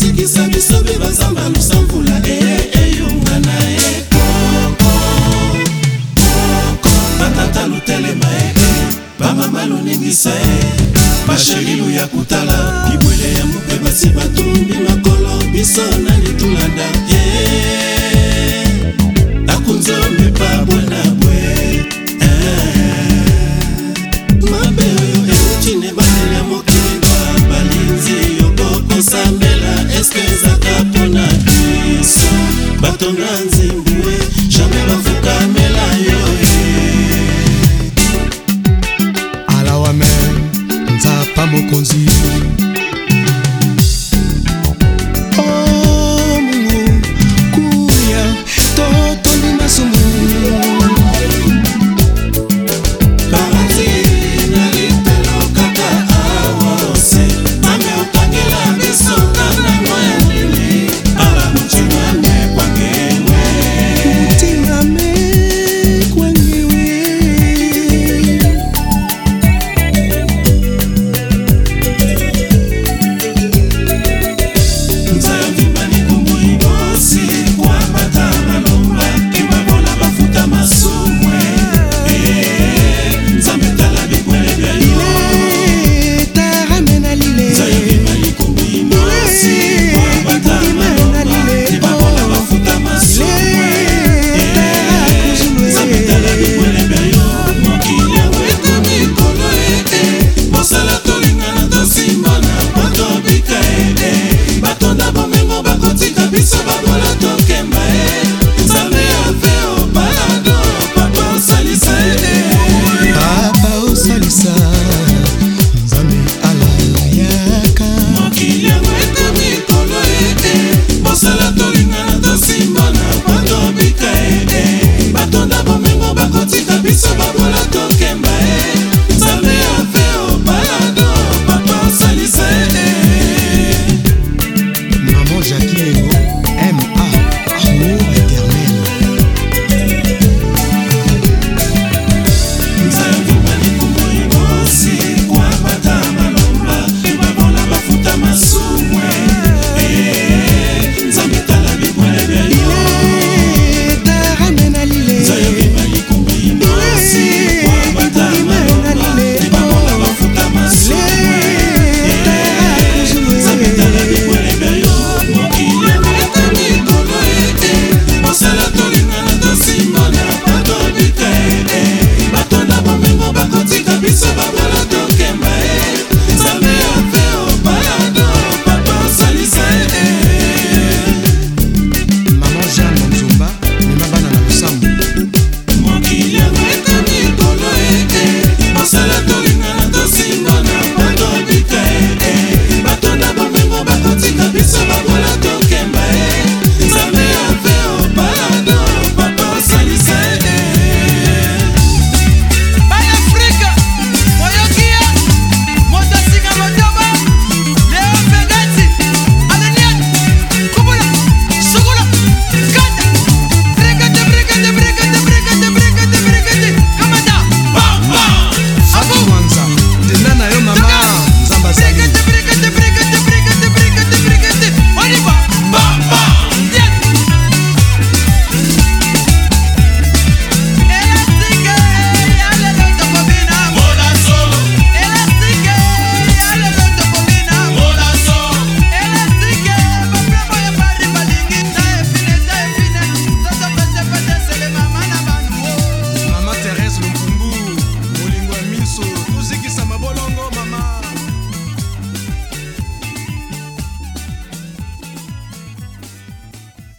ozikisa biso mpe banzamba lusamvula eh, eh, eyunga na ye koko batata lutelema e bamama luningisa e basherilu ya kutala libwele ya mope basi batumbi makolo biso na litulanda ye nakunzama do